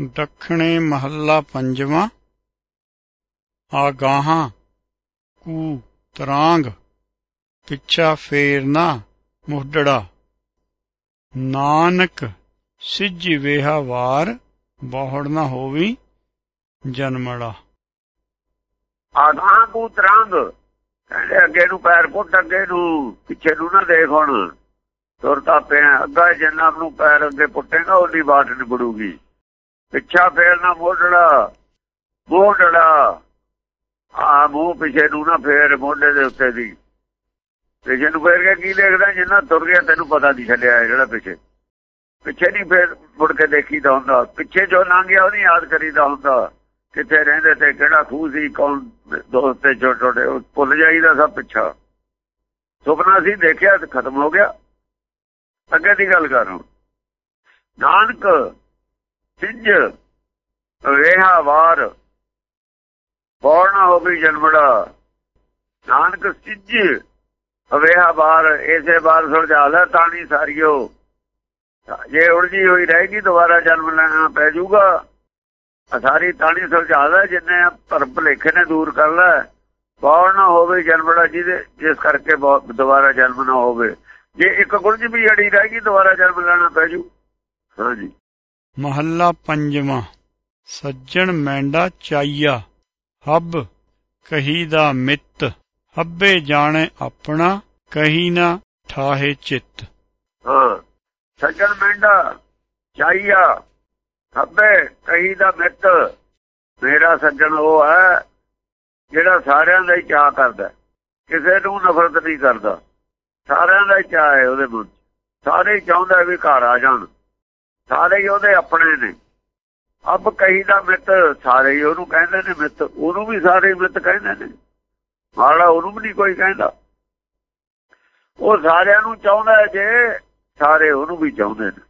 ਦੱਖਣੇ ਮਹੱਲਾ ਪੰਜਵਾਂ। ਆਗਾਹਾਂ। ਕੂ, ਤਰਾਂਗ। ਪਿੱਛਾ ਫੇਰਨਾ, ਮੁਹੱਡੜਾ। ਨਾਨਕ, ਸਿੱਜ ਵੇਹਾ ਵਾਰ, ਬਹੁੜ ਨਾ ਹੋਵੀ, ਜਨਮੜਾ। ਆਗਾਂ ਕੂ, ਤਰਾਂਗ। ਕਹਿੰਦੇ ਅੱਗੇ ਨੂੰ ਪੈਰ ਪੁੱਟ ਅੱਗੇ ਨੂੰ ਪਿੱਛੇ ਨੂੰ ਨਾ ਦੇਖ ਹੁਣ। ਤੁਰਤਾ ਪਿਆ, ਅੱਗਾ ਜਿੰਨਾ ਨੂੰ ਪੈਰ ਅੱਗੇ ਪੁੱਟੇਗਾ, ਉਹਦੀ ਬਾਤ ਨਿਬੜੂਗੀ। ਪਿੱਛਾ ਫੇਰਨਾ ਮੋਢੜਾ ਮੋਢੜਾ। ਆ ਮੂੰਹ ਪਿੱਛੇ ਨੂੰ ਨਾ ਫੇਰ ਮੋਢੇ ਦੇ ਉੱਤੇ ਦੀ। ਪਿੱਛੇ ਨੂੰ ਫੇਰ ਕੇ ਕੀ ਦੇਖਦਾ, ਜਿੰਨਾ ਤੁਰ ਗਿਆ ਤੈਨੂੰ ਪਤਾ ਨਹੀਂ ਛੱਡਿਆ ਜਿਹੜਾ ਪਿੱਛੇ। ਪਿੱਛੇ ਨਹੀਂ ਫੇਰ ਮੁੜ ਕੇ ਦੇਖੀਦਾ ਹੁੰਦਾ। ਪਿੱਛੇ ਜੋ ਲੰਘ ਗਿਆ ਉਹਦੀ ਯਾਦ ਕਰੀਦਾ ਹੁੰਦਾ। ਕਿੱਥੇ ਰਹਿੰਦੇ ਤੇ ਕਿਹੜਾ ਖੂਹ ਸੀ, ਕੌਣ ਦੋਸਤ ਤੇ ਛੋਟੇ ਛੋਟੇ ਭੁੱਲ ਜਾਈਦਾ ਸਭ ਪਿੱਛਾ। ਸੁਪਨਾ ਸੀ, ਦੇਖਿਆ ਤੇ ਖਤਮ ਹੋ ਗਿਆ। ਅੱਗੇ ਦੀ ਗੱਲ ਕਰ ਨਾਨਕ ਸਿੱਜ ਵੇਹਾ ਵਾਰ ਪੌੜਨਾ ਹੋ ਗਈ ਜਨਮੜਾ। ਨਾਨਕ ਸਿੱਜ, ਅਵੇਹਾ ਵਾਰ, ਇਸੇ ਬਾਰ ਸੁਲਝਾ ਲੈ ਤਾਣੀ ਸਾਰੀਓ। ਜੇ ਉਲਝੀ ਹੋਈ ਰਹੇਗੀ, ਦੁਬਾਰਾ ਜਨਮ ਲੈਣਾ ਪੈ ਜਾਊਗਾ ਸਾਰੀ ਤਾਣੀ ਸੁਲਝਾ ਲੈ, ਜਿੰਨੇ ਭਰਮ ਭਲੇਖੇ ਨੇ ਦੂਰ ਕਰ ਲੈ। ਪੌੜ ਨਾ ਹੋਵੇ ਜਨਮੜਾ ਜਿਹਦੇ, ਜਿਸ ਕਰਕੇ ਦੁਬਾਰਾ ਜਨਮ ਨਾ ਹੋਵੇ। ਜੇ ਇੱਕ ਗੁਰਜ ਵੀ ਅੜੀ ਰਹੇਗੀ, ਦੁਬਾਰਾ ਜਨਮ ਲੈਣਾ ਪੈ ਜੂ। ਹਾਂਜੀ ਮਹੱਲਾ ਪੰਜਵਾਂ। ਸੱਜਣ ਮੈਂਡਾ ਚਾਈਆ। ਹੱਬ ਕਹੀ ਦਾ ਮਿੱਤ। ਹੱਬੇ ਜਾਣੇ ਆਪਣਾ ਕਹੀ ਨਾ ਠਾਹੇ ਚਿੱਤ। ਹਾਂ, ਸੱਜਣ ਮੈਂਡਾ ਚਾਈਆ। ਹੱਬੇ ਕਹੀ ਦਾ ਮਿੱਤ। ਮੇਰਾ ਸੱਜਣ ਉਹ ਹੈ, ਜਿਹੜਾ ਸਾਰਿਆਂ ਦਾ ਹੀ ਚਾਹ ਕਰਦਾ ਕਿਸੇ ਨੂੰ ਨਫ਼ਰਤ ਨਹੀਂ ਕਰਦਾ। ਸਾਰਿਆਂ ਦਾ ਹੀ ਚਾਹ ਹੈ ਉਹਦੇ ਮਨ ਸਾਰੇ ਚਾਹੁੰਦਾ ਵੀ ਘਰ ਆ ਜਾਣ। ਸਾਰੇ ਹੀ ਉਹਦੇ ਆਪਣੇ ਨੇ। ਅਬ ਕਹੀ ਦਾ ਮਿੱਤ, ਸਾਰੇ ਹੀ ਉਹਨੂੰ ਕਹਿੰਦੇ ਨੇ ਮਿੱਤ। ਉਹਨੂੰ ਵੀ ਸਾਰੇ ਮਿੱਤ ਕਹਿੰਦੇ ਨੇ। ਮਾੜਾ ਉਹਨੂੰ ਵੀ ਨਹੀਂ ਕੋਈ ਕਹਿੰਦਾ। ਉਹ ਸਾਰਿਆਂ ਨੂੰ ਚਾਹੁੰਦਾ ਜੇ ਸਾਰੇ ਉਹਨੂੰ ਵੀ ਚਾਹੁੰਦੇ ਨੇ।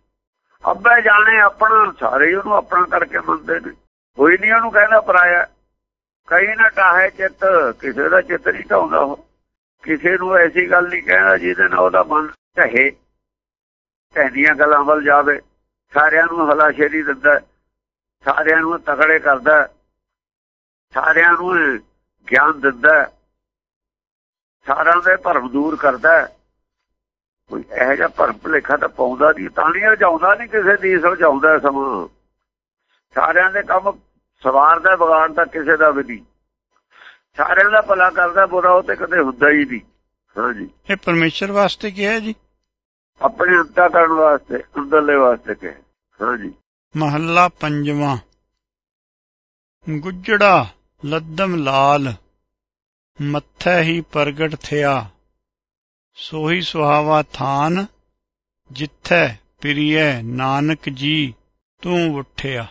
ਅੱਬੇ ਜਾਣੇ ਆਪਣਾ, ਸਾਰੇ ਹੀ ਉਹਨੂੰ ਆਪਣਾ ਕਰਕੇ ਮੰਨਦੇ ਨੇ। ਕੋਈ ਨਹੀਂ ਉਹਨੂੰ ਕਹਿੰਦਾ ਪਰਾਇਆ। ਕਈ ਨਾ ਟਾਹੇ ਚਿੱਤ, ਕਿਸੇ ਦਾ ਚਿੱਤ ਨਹੀਂ ਢਾਉਂਦਾ ਉਹ। ਕਿਸੇ ਨੂੰ ਐਸੀ ਗੱਲ ਨਹੀਂ ਕਹਿੰਦਾ ਜਿਹਦੇ ਨਾਲ ਉਹਦਾ ਮਨ ਢਹੇ। ਢਹਿੰਦੀਆਂ ਗੱਲਾਂ ਵੱਲ ਜਾਵੇ। ਸਾਰਿਆਂ ਨੂੰ ਹਲਾਸ਼ੇਰੀ ਦਿੰਦਾ ਸਾਰਿਆਂ ਨੂੰ ਤਕੜੇ ਕਰਦਾ ਸਾਰਿਆਂ ਨੂੰ ਗਿਆਨ ਦਿੰਦਾ ਸਾਰਿਆਂ ਦੇ ਭਰਮ ਦੂਰ ਕਰਦਾ ਕੋਈ ਇਹੋ ਜਿਹਾ ਭਰਮ ਭਲੇਖਾ ਤਾਂ ਪਾਉਂਦਾ ਨਹੀਂ, ਤਾਂ ਨਹੀਂ ਰਜਾਉਂਦਾ ਨਹੀਂ ਕਿਸੇ ਦੀ ਸੁਲਝਾਉਂਦਾ ਸਮਾਂ। ਸਾਰਿਆਂ ਦੇ ਕੰਮ ਸਵਾਰਦਾ, ਵਿਗਾੜਦਾ ਕਿਸੇ ਦਾ ਵੀ ਨਹੀਂ। ਸਾਰਿਆਂ ਦਾ ਭਲਾ ਕਰਦਾ, ਬੁਰਾ ਉਹ ਤੇ ਕਦੇ ਹੁੰਦਾ ਹੀ ਨਹੀਂ। ਹਾਂਜੀ। ਇਹ ਪਰਮੇਸ਼ਰ ਵਾਸਤੇ ਕਿਹਾ ਜੀ? ਆਪਣੇ ਅੰਤਾ ਕਰਨ ਵਾਸਤੇ ਅੰਦਰਲੇ ਵਾਸਤੇ ਕਿ ਹਾਂਜੀ ਮਹੱਲਾ ਪੰਜਵਾਂ। ਗੁੱਜੜਾ ਲੱਦਮ ਲਾਲ। ਮੱਥੇ ਹੀ ਪ੍ਰਗਟ ਥਿਆ। ਸੋਹੀ ਸੁਹਾਵਾ ਥਾਨ ਜਿੱਥੈ ਪ੍ਰਿਯ ਨਾਨਕ ਜੀ ਤੂੰ ਉੱਠਿਆ।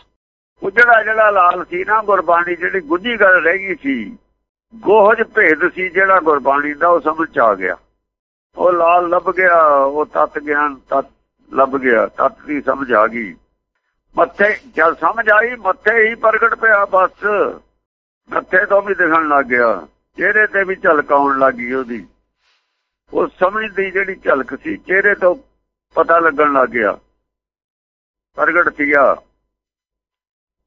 ਗੁੱਜੜਾ ਜਿਹੜਾ ਲਾਲ ਸੀ ਨਾ ਗੁਰਬਾਣੀ ਜਿਹੜੀ ਗੁੱਜੀ ਗੱਲ ਰਹਿ ਗਈ ਸੀ ਗੋਹਜ ਭੇਦ ਸੀ ਜਿਹੜਾ ਗੁਰਬਾਣੀ ਦਾ ਉਹ ਸਮਝ ਆ ਗਿਆ। ਉਹ ਲਾਲ ਲੱਭ ਗਿਆ, ਉਹ ਤਤ ਗਿਆਨ ਤਤ ਲੱਭ ਗਿਆ, ਤਤ ਦੀ ਸਮਝ ਆ ਗਈ। ਮੱਥੇ, ਜਦ ਸਮਝ ਆਈ, ਮੱਥੇ ਹੀ ਪ੍ਰਗਟ ਪਿਆ, ਬਸ। ਮੱਥੇ ਤੋਂ ਵੀ ਦਿਖਣ ਲੱਗ ਗਿਆ, ਚਿਹਰੇ ਤੇ ਵੀ ਝਲਕ ਆਉਣ ਲੱਗੀ ਉਹਦੀ। ਉਹ ਸਮਝ ਦੀ ਜਿਹੜੀ ਝਲਕ ਸੀ, ਚਿਹਰੇ ਤੋਂ ਪਤਾ ਲੱਗਣ ਲੱਗ ਗਿਆ। ਪ੍ਰਗਟ ਸੀਗਾ।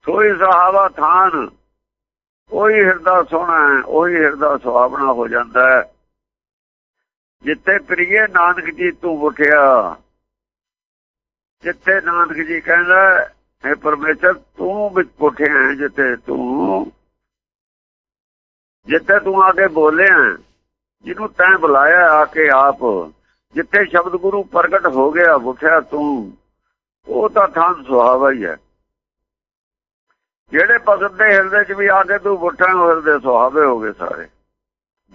ਸੋਈ ਸਹਾਵਾ ਥਾਨ, ਉਹੀ ਹਿਰਦਾ ਸੋਹਣਾ ਹੈ, ਉਹੀ ਹਿਰਦਾ ਸੁਹਾਵਣਾ ਹੋ ਜਾਂਦਾ ਹੈ। ਜਿੱਥੇ ਪ੍ਰੀਏ ਨਾਨਕ ਜੀ ਤੂੰ ਉਠਿਆ ਜਿੱਥੇ ਨਾਨਕ ਜੀ ਕਹਿੰਦਾ, ਹੈ ਪਰਮੇਸ਼ਰ, ਤੂੰ ਵਿੱਚ ਉਠਿਆ ਜਿੱਥੇ ਤੂੰ। ਜਿੱਥੇ ਤੂੰ ਆ ਕੇ ਬੋਲਿਆ, ਜਿਹਨੂੰ ਤੈਂ ਬੁਲਾਇਆ ਆ ਕੇ ਆਪ, ਜਿੱਥੇ ਸ਼ਬਦ ਗੁਰੂ ਪ੍ਰਗਟ ਹੋ ਗਿਆ ਉਠਿਆ ਤੂੰ। ਉਹ ਤਾਂ ਥਾਂ ਸੁਹਾਵਾ ਹੀ ਹੈ। ਜਿਹੜੇ ਭਗਤ ਦੇ ਹਿਰਦੇ 'ਚ ਵੀ ਆ ਕੇ ਤੂੰ ਉੱਠਾਂ ਹਿਰਦੇ ਸੁਹਾਵੇ ਹੋ ਗਏ ਸਾਰੇ।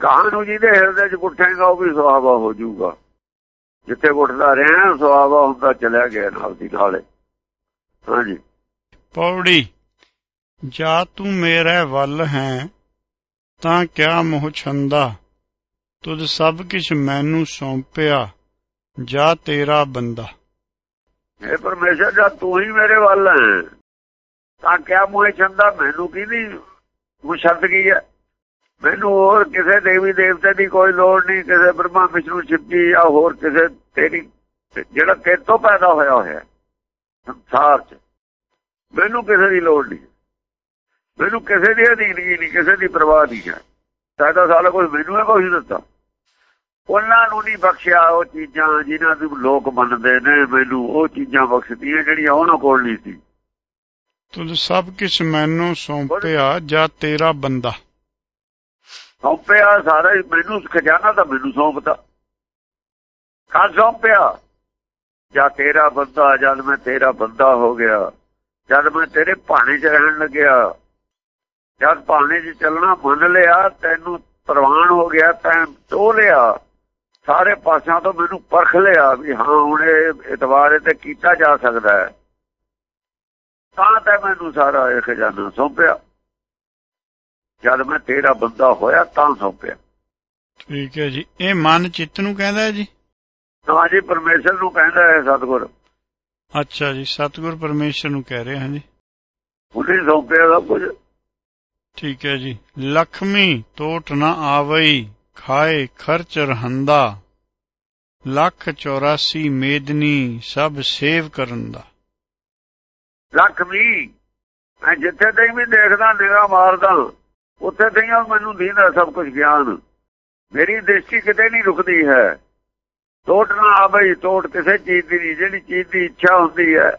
ਗਾਂ ਨੂੰ ਜਿਹਦੇ ਹਿਰਦੇ 'ਚ ਉੱਠੇਗਾ ਉਹ ਵੀ ਸੁਹਾਵਾ ਹੋ ਜਾਊਗਾ। ਜਿੱਥੇ ਉੱਠਦਾ ਰਿਹਾ ਸੁਹਾਵਾ ਹੁੰਦਾ ਚਲਿਆ ਗਿਆ ਨਾਲ ਦੀ ਨਾਲੇ ਹਾਂਜੀ। ਪੌੜੀ ਜਾ ਤੂੰ ਮੇਰੇ ਵੱਲ ਹੈ ਤਾਂ ਕਿਆ ਮੋਹ ਛੰਦਾ? ਤੁਧ ਸਭ ਕੁਝ ਮੈਨੂੰ ਸੌਂਪਿਆ ਜਾ ਤੇਰਾ ਬੰਦਾ। ਇਹ ਪਰਮੇਸ਼ਰ ਦਾ ਤੂੰ ਹੀ ਮੇਰੇ ਵੱਲ ਹੈ ਤਾਂ ਕਿਆ ਮੋਹ ਛੰਦਾ? ਮੈਨੂੰ ਕਿਹਦੀ ਮੁਸ਼ਰਦ ਕੀ ਹੈ? ਮੈਨੂੰ ਹੋਰ ਕਿਸੇ ਦੇਵੀ ਦੇਵਤੇ ਦੀ ਕੋਈ ਲੋੜ ਨਹੀਂ, ਕਿਸੇ ਬ੍ਰਹਮਾ ਵਿਸ਼ਨੂੰ, ਸ਼ਿਵਜੀ ਜਾਂ ਹੋਰ ਕਿਸੇ ਤੇਰੀ, ਜਿਹੜਾ ਤੇਰੇ ਪੈਦਾ ਹੋਇਆ ਹੋਇਆ ਸੰਸਾਰ 'ਚ। ਮੈਨੂੰ ਕਿਸੇ ਦੀ ਲੋੜ ਨਹੀਂ। ਮੈਨੂੰ ਕਿਸੇ ਦੀ ਅਧੀਨਗੀ ਨਹੀਂ, ਕਿਸੇ ਦੀ ਪਰਵਾਹ ਨਹੀਂ ਹੈ। ਸਾਡਾ ਸਾਰਾ ਕੋਈ ਮੈਨੂੰ ਹੈ ਕੋਈ ਦਿੱਤਾ। ਉਹਨਾਂ ਨੂੰ ਨਹੀਂ ਬਖਸ਼ਿਆ ਉਹ ਚੀਜ਼ਾਂ ਜਿਨ੍ਹਾਂ ਨੂੰ ਲੋਕ ਮੰਨਦੇ ਨੇ। ਮੈਨੂੰ ਉਹ ਚੀਜ਼ਾਂ ਬਖਸ਼ਦੀਆਂ ਜਿਹੜੀਆਂ ਉਹਨਾਂ ਕੋਲ ਨਹੀਂ ਸੀ। ਤੁਧ ਸਭ ਕੁਝ ਮੈਨੂੰ ਸੌਂਪਿਆ, ਜਾਂ ਤੇਰਾ ਬੰਦਾ। ਸੌਂਪਿਆ ਸਾਰਾ ਮੈਨੂੰ ਖਜ਼ਾਨਾ ਤਾਂ ਮੈਨੂੰ ਸੌਂਪਤਾ ਕਾ ਸੌਂਪਿਆ? ਜਾਂ ਤੇਰਾ ਬੰਦਾ, ਜਦ ਮੈਂ ਤੇਰਾ ਬੰਦਾ ਹੋ ਗਿਆ, ਜਦ ਮੈਂ ਤੇਰੇ ਭਾਣੇ 'ਚ ਰਹਿਣ ਲੱਗਿਆ, ਜਦ ਭਾਣੇ 'ਚ ਚੱਲਣਾ ਮੰਨ ਲਿਆ, ਤੈਨੂੰ ਪ੍ਰਵਾਨ ਹੋ ਗਿਆ, ਤੈਂ ਟੋ ਲਿਆ, ਸਾਰੇ ਪਾਸਿਆਂ ਤੋਂ ਮੈਨੂੰ ਪਰਖ ਲਿਆ ਵੀ ਹਾਂ, ਹੁਣ ਇਹ ਇਤਵਾਰ ਤੇ ਕੀਤਾ ਜਾ ਸਕਦਾ ਹੈ। ਤਾਂ ਤਾਂ ਮੈਨੂੰ ਸਾਰਾ ਇਹ ਖਜ਼ਾਨਾ ਸੌਂਪਿਆ। ਜਦ ਮੈਂ ਤੇਰਾ ਬੰਦਾ ਹੋਇਆ ਤਾਂ ਸੌਂਪਿਆ ਠੀਕ ਹੈ ਜੀ। ਇਹ ਮਨ ਚਿੱਤ ਨੂੰ ਕਹਿੰਦਾ ਹੈ ਜੀ? ਤਾਂ ਜੀ ਪਰਮੇਸ਼ਰ ਨੂੰ ਕਹਿੰਦਾ ਹੈ ਸਤਿਗੁਰ। ਅੱਛਾ ਜੀ ਸਤਿਗੁਰ ਪਰਮੇਸ਼ਰ ਨੂੰ ਕਹਿ ਰਹੇ ਹਾਂ ਜੀ ਉਹਨੇ ਸੌਂਪਿਆ ਸਭ ਕੁਝ। ਠੀਕ ਹੈ ਜੀ। ਲਖਮੀ ਟੋਟ ਨਾ ਆਵਈ ਖਾਏ ਖਰਚ ਰਹੰਦਾ। ਲੱਖ 84 ਮੇਦਨੀ ਸਭ ਸੇਵ ਕਰਨ ਦਾ ਲਖਮੀ ਮੈਂ ਜਿੱਥੇ ਤੇ ਵੀ ਦੇਖਦਾ ਨਿਗਾਹ ਮਾਰਦਾ ਉੱਥੇ ਤੇ ਮੈਨੂੰ ਦੀਦਾ ਸਭ ਕੁਝ ਗਿਆਨ। ਮੇਰੀ ਦ੍ਰਿਸ਼ਟੀ ਕਿਤੇ ਨਹੀਂ ਰੁਕਦੀ ਹੈ। ਟੋਟ ਨਾ ਆਵਈ ਟੋਟ ਕਿਸੇ ਚੀਜ਼ ਦੀ ਨਹੀਂ, ਜਿਹੜੀ ਚੀਜ਼ ਦੀ ਇੱਛਾ ਹੁੰਦੀ ਹੈ,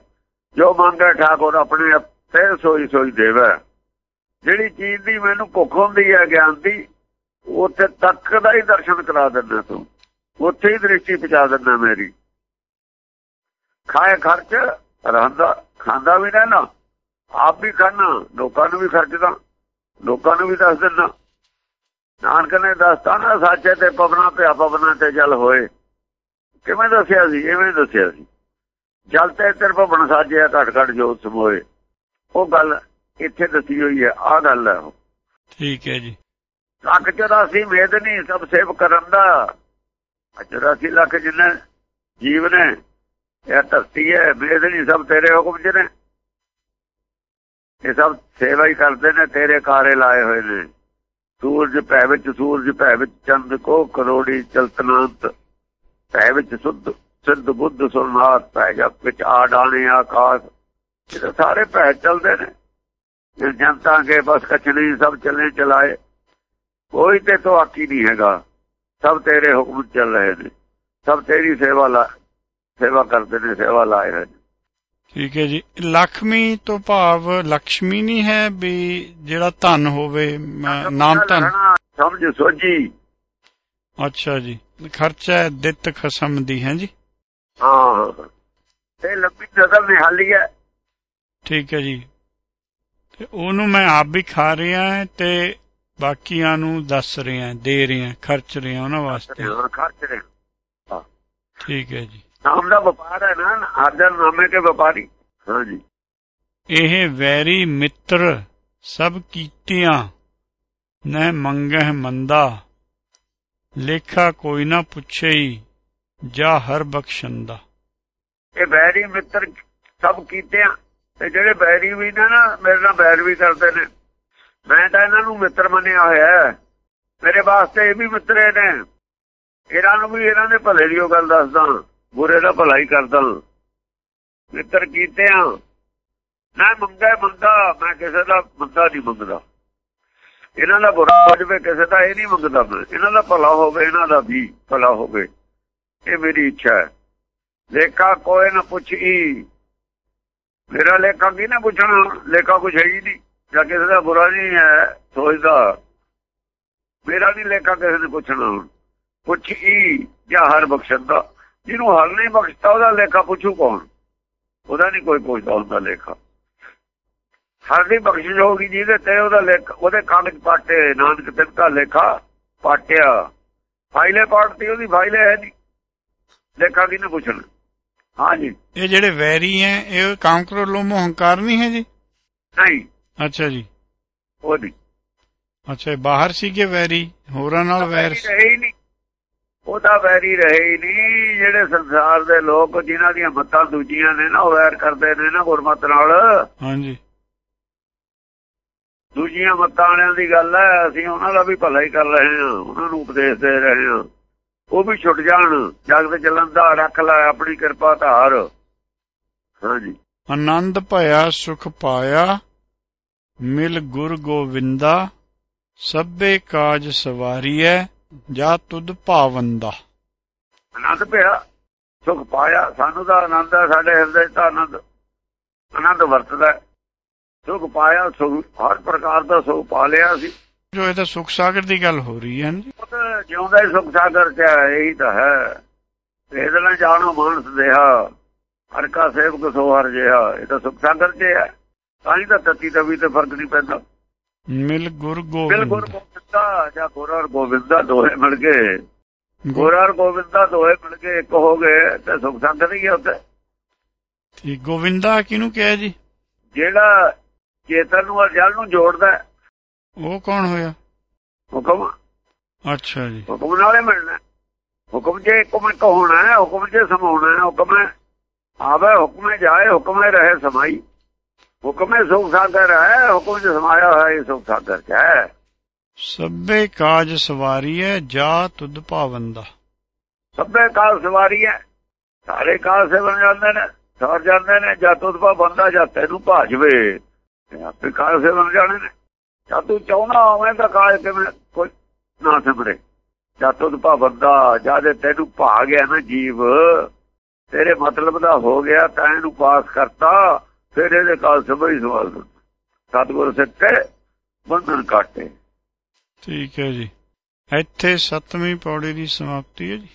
ਜੋ ਮੰਗੇ ਠਾਕੁਰ ਆਪਣੇ ਫੇਰ ਸੋਈ ਸੋਈ ਦੇਵੇ। ਜਿਹੜੀ ਚੀਜ਼ ਦੀ ਮੈਨੂੰ ਭੁੱਖ ਹੁੰਦੀ ਹੈ, ਗਿਆਨ ਦੀ, ਉੱਥੇ ਤੱਕ ਦਾ ਹੀ ਦਰਸ਼ਨ ਕਰਾ ਦਿੰਦਾ ਤੂੰ। ਉੱਥੇ ਹੀ ਦ੍ਰਿਸ਼ਟੀ ਪਹੁੰਚਾ ਦਿੰਦਾ ਮੇਰੀ। ਖਾਏ ਖਰਚ, ਰਹਿੰਦਾ, ਖਾਂਦਾ ਵੀ ਰਹਿਣਾ, ਆਪ ਵੀ ਖਾਣਾ, ਲੋਕਾਂ ਨੂੰ ਵੀ ਖਰਚਦਾ। ਲੋਕਾਂ ਨੂੰ ਵੀ ਦੱਸ ਦਿੰਦਾ। ਨਾਨਕ ਨੇ ਦੱਸਤਾ ਨਾ ਸੱਚੇ ਤੇ ਪਵਨਾ ਪਿਆ ਪਵਨਾ ਤੇ ਜਲ ਹੋਏ। ਕਿਵੇਂ ਦੱਸਿਆ ਸੀ? ਐਵੇਂ ਦੱਸਿਆ ਸੀ। ਜਲ ਤੇ ਤੇਰ ਭਵਨ ਸਾਜਿਆ ਘਟ ਘਟ ਜੋਤ ਸਮੋਏ। ਉਹ ਗੱਲ ਇੱਥੇ ਦੱਸੀ ਹੋਈ ਹੈ ਆਹ ਗੱਲ ਹੈ ਠੀਕ ਹੈ ਜੀ। ਲੱਖ 84 ਮੇਦ ਨਹੀਂ ਸਭ ਸੇਵ ਕਰਨ ਦਾ। 84 ਲੱਖ ਜਿੰਨੇ ਜੀਵ ਨੇ ਇਹ ਧਰਤੀ ਹੈ ਮੇਦ ਨਹੀਂ ਸਭ ਤੇਰੇ ਹੁਕਮ 'ਚ ਨੇ। ਇਹ ਸਭ ਸੇਵਾ ਹੀ ਕਰਦੇ ਨੇ, ਤੇਰੇ ਕਾਰੇ ਲਾਏ ਹੋਏ ਨੇ। ਸੂਰਜ ਭੈ ਵਿੱਚ ਸੂਰਜ, ਭੈ ਵਿੱਚ ਚੰਦ, ਕੋ ਕਰੋੜੀ ਚਲਤਨਾਂਤ। ਭੈ ਵਿੱਚ ਸੁਧ, ਸਿੱਧ ਬੁੱਧ ਸੁਰਨਾਥ, ਭੈ ਜਪ ਵਿੱਚ ਆ ਡਾਣੇ ਆਕਾਸ਼। ਇਹ ਸਾਰੇ ਭੈ ਚਲਦੇ ਨੇ। ਇਹ ਜਨਤਾ ਕੇ ਬਸ ਕਚੜੀ ਸਭ ਚੱਲੇ ਚਲਾਏ। ਕੋਈ ਤੇ ਤੋ ਆਕੀ ਨਹੀਂ ਹੈਗਾ। ਸਭ ਤੇਰੇ ਹੁਕਮ ਚੱਲ ਰਹੇ ਨੇ। ਸਭ ਤੇਰੀ ਸੇਵਾ ਲਾ, ਸੇਵਾ ਕਰਦੇ ਨੇ, ਸੇਵਾ ਲਾਏ ਹੋਏ ਠੀਕ ਹੈ ਜੀ। ਲਖਮੀ ਤੋਂ ਭਾਵ ਲక్ష్ਮੀ ਨਹੀਂ ਹੈ ਵੀ ਜਿਹੜਾ ਧਨ ਹੋਵੇ ਨਾਮ ਧਨ। ਸਮਝ ਸੋਝੀ। ਅੱਛਾ ਜੀ। ਖਰਚਾ ਦਿੱਤ ਖਸਮ ਦੀ ਹੈ ਜੀ? ਹਾਂ। ਤੇ ਲੰਬੀ ਨਜ਼ਰ ਨਿਹਾਲੀ ਹੈ। ਠੀਕ ਹੈ ਜੀ। ਤੇ ਉਹਨੂੰ ਮੈਂ ਆਪ ਵੀ ਖਾ ਰਿਹਾ ਤੇ ਬਾਕੀਆਂ ਨੂੰ ਦੱਸ ਰਿਹਾ ਦੇ ਰਿਹਾ ਖਰਚ ਰਿਹਾ ਉਹਨਾਂ ਵਾਸਤੇ। ਖਰਚ ਰਿਹਾ ਠੀਕ ਹੈ ਜੀ। ਨਾਮ ਦਾ ਵਪਾਰ ਹੈ ਨਾ ਆਦਰ ਨਾਮੇ ਕੇ ਵਪਾਰੀ। ਹਾਂਜੀ। ਇਹ ਵੈਰੀ ਮਿੱਤਰ ਸਭ ਕੀਤਿਆਂ ਨਹਿ ਮੰਗਹਿ ਮੰਦਾ ਲੇਖਾ ਕੋਈ ਨਾ ਪੁੱਛਈ ਜਾ ਹਰ ਬਖਸ਼ੰਦਾ। ਇਹ ਵੈਰੀ ਮਿੱਤਰ ਸਭ ਕੀਤਿਆਂ ਤੇ ਜਿਹੜੇ ਬੈਰੀ ਵੀ ਨੇ ਨਾ ਮੇਰੇ ਨਾਲ ਬੈਰ ਵੀ ਕਰਦੇ ਨੇ। ਮੈਂ ਤਾਂ ਇਹਨਾਂ ਨੂੰ ਮਿੱਤਰ ਮੰਨਿਆ ਹੋਇਆ ਮੇਰੇ ਵਾਸਤੇ ਇਹ ਵੀ ਮਿੱਤਰੇ ਨੇ। ਇਹਨਾਂ ਨੂੰ ਵੀ ਇਹਨਾਂ ਦੇ ਭਲੇ ਦੀ ਗੱਲ ਦੱਸਦਾ ਬੁਰੇ ਦਾ ਭਲਾ ਹੀ ਕਰਦਾ ਮਿੱਤਰ ਕੀਤੇ ਆ। ਨਾ ਮੰਗਾ ਮੰਦਾ, ਮੈਂ ਕਿਸੇ ਦਾ ਮੰਦਾ ਨਹੀਂ ਮੰਗਦਾ। ਇਹਨਾਂ ਦਾ ਬੁਰਾ ਹੋ ਜਵੇ ਕਿਸੇ ਦਾ ਇਹ ਨਹੀਂ ਮੰਗਦਾ ਮੈਂ। ਇਹਨਾਂ ਦਾ ਭਲਾ ਹੋਵੇ, ਇਹਨਾਂ ਦਾ ਵੀ ਭਲਾ ਹੋਵੇ। ਇਹ ਮੇਰੀ ਇੱਛਾ ਹੈ। ਲੇਖਾ ਕੋਈ ਨਾ ਪੁੱਛੀ। ਮੇਰਾ ਲੇਖਾ ਕੀ ਨਾ ਪੁੱਛਣਾ? ਲੇਖਾ ਕੁਝ ਹੈ ਹੀ ਨਹੀਂ। ਜਾਂ ਕਿਸੇ ਦਾ ਬੁਰਾ ਨਹੀਂ ਹੈ, ਸੋਚਦਾ। ਮੇਰਾ ਨਹੀਂ ਲੇਖਾ ਕਿਸੇ ਨੇ ਪੁੱਛਣਾ। ਪੁੱਛੀ ਜਾਂ ਹਰ ਬਖਸ਼ਦਾ। ਜਿਹਨੂੰ ਹਰ ਨਹੀਂ ਬਖਸ਼ਦਾ ਉਹਦਾ ਲੇਖਾ ਪੁੱਛੂ ਕੌਣ? ਉਹਦਾ ਨਹੀਂ ਕੋਈ ਪੁੱਛਦਾ ਉਹਦਾ ਲੇਖਾ। ਹਰ ਦੀ ਬਖਸ਼ਿਸ਼ ਹੋਗੀ ਜਿਹਦੇ ਤੇ ਉਹਦਾ ਲੇਖ ਉਹਦੇ ਕਾਗਜ਼ ਪਾਟੇ ਨਾਨਕ ਤਿੰਕਾ ਲੇਖਾ ਪਾਟਿਆ। ਫਾਈਲੇ ਪਾਟਤੀ ਉਹਦੀ ਫਾਈਲੇ ਹੈ ਨਹੀਂ। ਲੇਖਾ ਕਿਹਨੇ ਪੁੱਛਣਾ? ਹਾਂਜੀ ਇਹ ਜਿਹੜੇ ਵੈਰੀ ਹੈ ਇਹ ਕਾਮ ਕਰੋ ਲੋਮੋ ਹੰਕਾਰ ਨਹੀਂ ਹੈ ਜੀ? ਨਹੀਂ। ਅੱਛਾ ਜੀ। ਉਹ ਨਹੀਂ। ਅੱਛਾ ਬਾਹਰ ਸੀਗੇ ਵੈਰੀ ਹੋਰਾਂ ਨਾਲ ਵੈਰ ਰਹੇ ਹੀ ਨਹੀਂ ਉਹਦਾ ਵੈਰੀ ਰਹੇ ਹੀ ਨਹੀਂ। ਜਿਹੜੇ ਸੰਸਾਰ ਦੇ ਲੋਕ ਜਿਨ੍ਹਾਂ ਦੀਆਂ ਮੱਤਾਂ ਦੂਜੀਆਂ ਨੇ ਨਾ ਉਹ ਵੈਰ ਕਰਦੇ ਨੇ ਨਾ ਗੁਰਮਤ ਨਾਲ। ਹਾਂਜੀ। ਦੂਜੀਆਂ ਮੱਤਾਂ ਵਾਲਿਆਂ ਦੀ ਗੱਲ ਹੈ ਅਸੀਂ ਉਹਨਾਂ ਦਾ ਵੀ ਭਲਾ ਹੀ ਕਰ ਰਹੇ ਹਾਂ ਉਹਨਾਂ ਨੂੰ ਉਪਦੇਸ਼ ਦੇ ਰਹੇ ਹਾਂ। ਉਹ ਵੀ ਛੁੱਟ ਜਾਣ ਜਗ ਤੇ ਚੱਲਣ ਦਾ ਰੱਖ ਲੈ ਆਪਣੀ ਕਿਰਪਾ ਧਾਰ। ਹਾਂਜੀ। ਆਨੰਦ ਭਇਆ ਸੁਖ ਪਾਇਆ ਮਿਲ ਗੁਰ ਗੋਵਿੰਦਾ ਸਭੇ ਕਾਜ ਸਵਾਰੀਐ। ਜਾ ਤੁਧ ਭਾਵੰਦਾ ਆਨੰਦ ਪਿਆ ਸੁਖ ਪਾਇਆ। ਸਾਨੂੰ ਤਾਂ ਆਨੰਦ ਹੈ ਸਾਡੇ ਹਿਰਦੇ ਤਾਂ ਆਨੰਦ ਆਨੰਦ ਵਰਤਦਾ। ਸੁਖ ਪਾਇਆ ਸੁਖ ਹਰ ਪ੍ਰਕਾਰ ਦਾ ਸੁਖ ਪਾ ਲਿਆ ਸੀ। ਜੋ ਇਹ ਤਾਂ ਸੁਖ ਸਾਗਰ ਦੀ ਗੱਲ ਹੋ ਰਹੀ ਹੈ ਜਿਉਂਦਾ ਹੀ ਸੁਖ ਸਾਗਰ ਚ ਹੈ ਇਹੀ ਤਾਂ ਹੈ। ਵੇਦ ਨਾ ਜਾਣੋ ਮਾਨਸ ਦੇਹਾ ਹਰ ਕਾ ਸੇਵਕ ਸੋ ਹਰ ਜਿਹਾ। ਇਹ ਤਾਂ ਸੁਖ ਸਾਗਰ ਚ ਹੈ। ਤਾਂ ਹੀ ਤਾਂ ਤਤੀ ਤਵੀ ਤੇ ਫ਼ਰਕ ਨਹੀਂ ਪੈਂਦਾ। ਮਿਲ ਗੁਰ ਬਿਲ ਗੁਰ ਗੋਬਿੰਦ ਗੋਬਿੰਦਾ ਜਾਂ ਗੁਰ ਔਰ ਗੋਬਿੰਦਾ ਦੋਹੇ ਮਿਲ ਗਏ। ਗੁਰ ਔਰ ਗੋਬਿੰਦਾ ਦੋਹੇ ਮਿਲ ਕੇ ਇੱਕ ਹੋ ਗਏ ਤੇ ਸੁਖ ਸਾਗਰ ਹੀ ਹੈ ਉੱਥੇ। ਠੀਕ ਗੋਵਿੰਦਾ ਕਿਹਨੂੰ ਕਿਹਾ ਜੀ? ਜਿਹੜਾ ਚੇਤਨ ਨੂੰ ਔਰ ਜਲ ਨੂੰ ਜੋੜਦਾ ਉਹ ਕੌਣ ਹੋਇਆ? ਹੁਕਮ। ਅੱਛਾ ਜੀ। ਹੁਕਮ ਨਾਲੇ ਮਿਲਣਾ। ਹੁਕਮ ਜੇ ਹੁਕਮ ਇੱਕ ਹੋਣਾ ਹੈ ਹੁਕਮ ਜੇ ਸਮਾਉਣਾ ਹੁਕਮ ਆਵੇ ਹੁਕਮੇ ਜਾਏ ਹੁਕਮੇ ਰਹੇ ਸਮਾਈ। ਹੁਕਮੇ ਸੁਖ ਸਾਗਰ ਹੈ ਹੁਕਮ ਚ ਸਮਾਇਆ ਹੋਇਆ ਇਹ ਸੁਖ ਸਾਗਰ ਚ ਹੈ। ਸਭੇ ਕਾਜ ਸਵਾਰੀਐ ਜਾ ਤੁਧ ਭਾਵੰਦਾ ਸਭੇ ਕਾਲ ਸਵਾਰੀ ਹੈ ਸਾਰੇ ਕਾਲ ਸੇ ਬਣ ਜਾਂਦੇ ਨੇ ਸਰ ਜਾਂਦੇ ਨੇ ਜਦ ਉਤਪਾ ਬੰਦਾ ਜਾਂ ਤੈਨੂੰ ਭਾਜਵੇ। ਆਪੇ ਕਾਲ ਸੇ ਬਣ ਜਾਣੇ ਨੇ। ਜਦ ਤੂੰ ਚਾਹੁੰਦਾ ਹੋਵੇਂ ਤਾਂ ਕਾਲ ਕਿਵੇਂ ਕੋਈ ਨਾ ਸਿਮਰੇ ਜਦ ਉਤਪਾ ਬੰਦਾ ਜਦ ਤੈਨੂੰ ਭਾ ਗਿਆ ਨਾ ਜੀਵ ਤੇਰੇ ਮਤਲਬ ਦਾ ਹੋ ਗਿਆ ਤਾਂ ਇਹਨੂੰ ਪਾਸ ਕਰਤਾ। ਫਿਰ ਇਹਦੇ ਕਾਲ ਸਭੇ ਸਵਾਲ ਸਤਿਗੁਰ ਸਿੱਤੇ ਬੰਧਨ ਕਾਟੇ ਠੀਕ ਹੈ ਜੀ। ਇੱਥੇ ਸੱਤਵੀਂ ਪੌੜੀ ਦੀ ਸਮਾਪਤੀ ਹੈ ਜੀ।